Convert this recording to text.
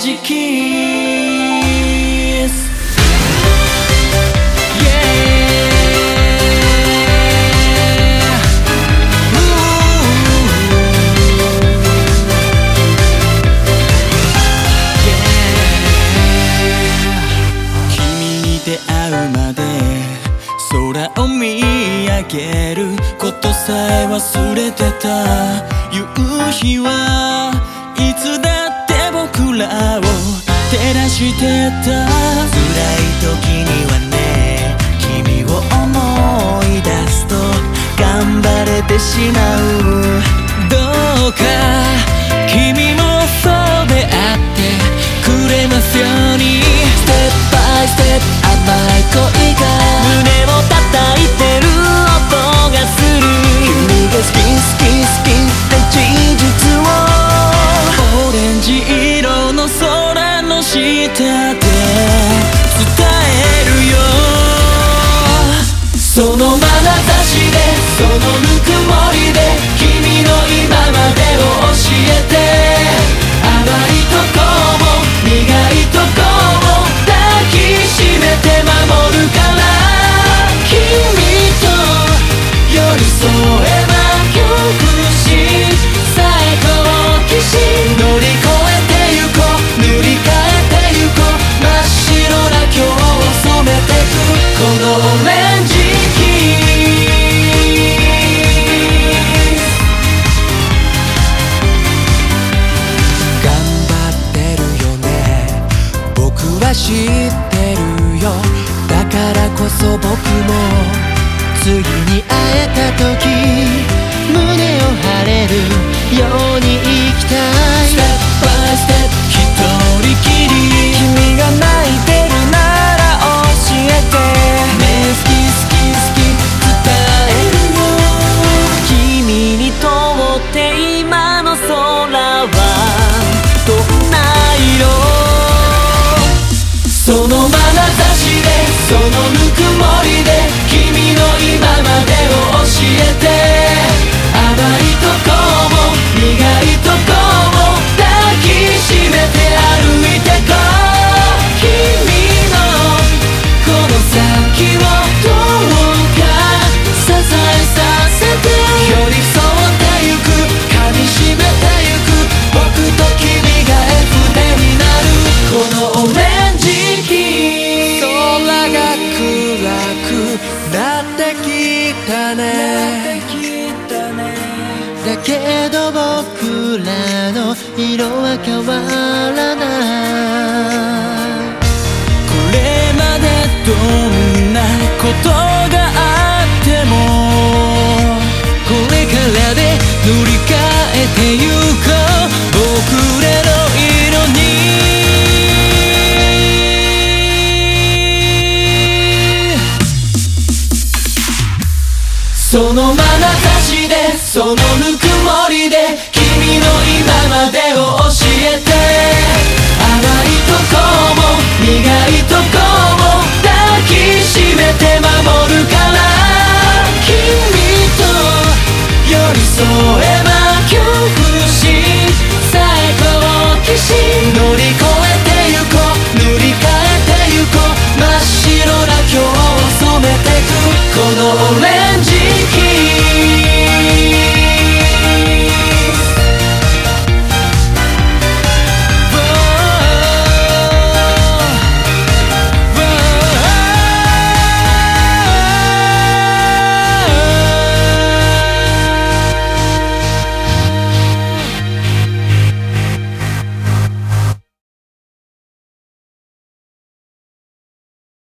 ジキーで空を見上げることさえ忘れてた。夕日はを照らしてた。辛い時にはね君を思い出すと頑張れてしまう。どうか君もそうであってくれますよ。そのぬくもりで知ってるよ。だからこそ僕も次に会えた時胸を張れるように生きたい。Step by step そのぬくもりなってきたね。だけど僕らの色は変わらない。これまでどんなことその眼差しでそのぬくもりで君の今までを教えて。